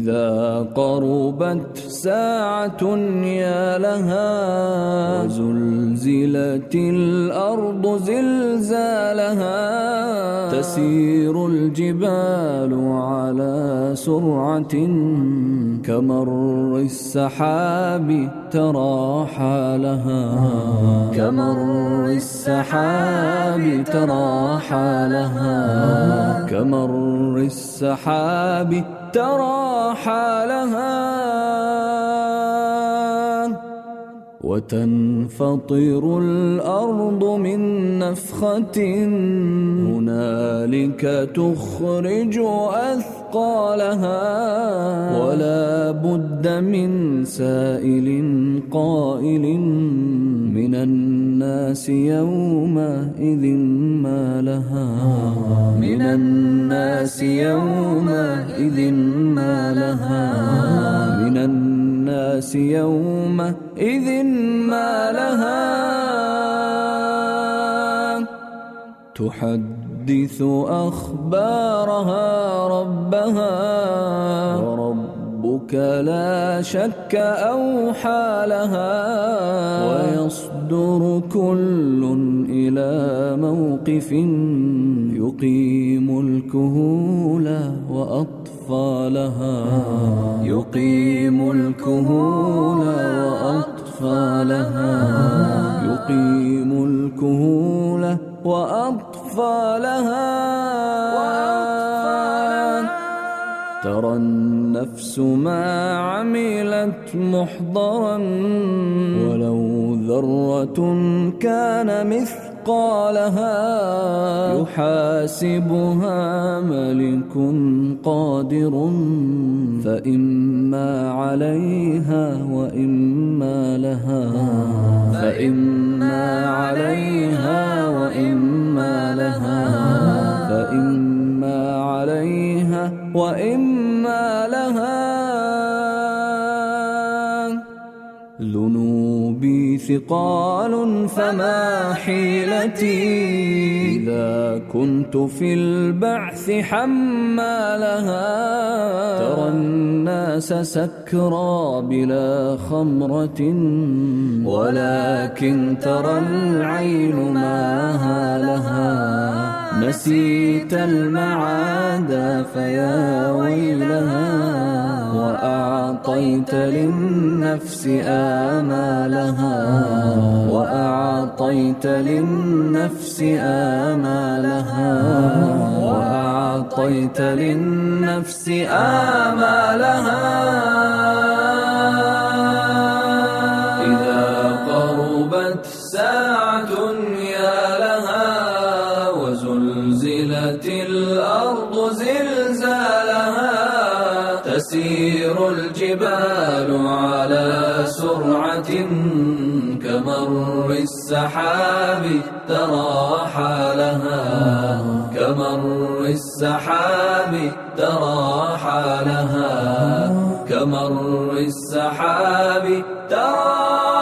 إذا قربت ساعة يا لها وزلزلت الأرض زلزالها تسير الجبال على سرعة كمر السحاب ترى حالها كمر السحاب ترى حالها كمر السحاب ترى حالها وتنفطر الأرض من نفخة هنالك تخرج أثقالها ولا بد من سائل قائل من الناس يومئذ من الناس يومئذ ما لها. من الناس يومئذ ما لها. تحدث أخبارها ربها وربك لا شك أوحى لها. ويصدر كل إلى موقف الكهول وأطفالها. يقيم الكهول وأطفالها. يقيم الكهول وأطفالها. ترى النفس ما عملت محضرا. ولو ذرة كان مثل مثقالها يحاسبها ملك قادر فإما عليها وإما لها فإما عليها وإما لها فإما عليها وإما لها لنور ذنوبي ثقال فما حيلتي؟ إذا كنت في البعث حمالها. ترى الناس سكرى بلا خمرة، ولكن ترى العين ما لها نسيت المعاد فيا ويلها. وأعطيت للنفس آمالها وأعطيت للنفس آمالها وأعطيت للنفس آمالها تسير الجبال على سرعة كمر السحاب ترى حالها كمر السحاب ترى حالها كمر السحاب ترى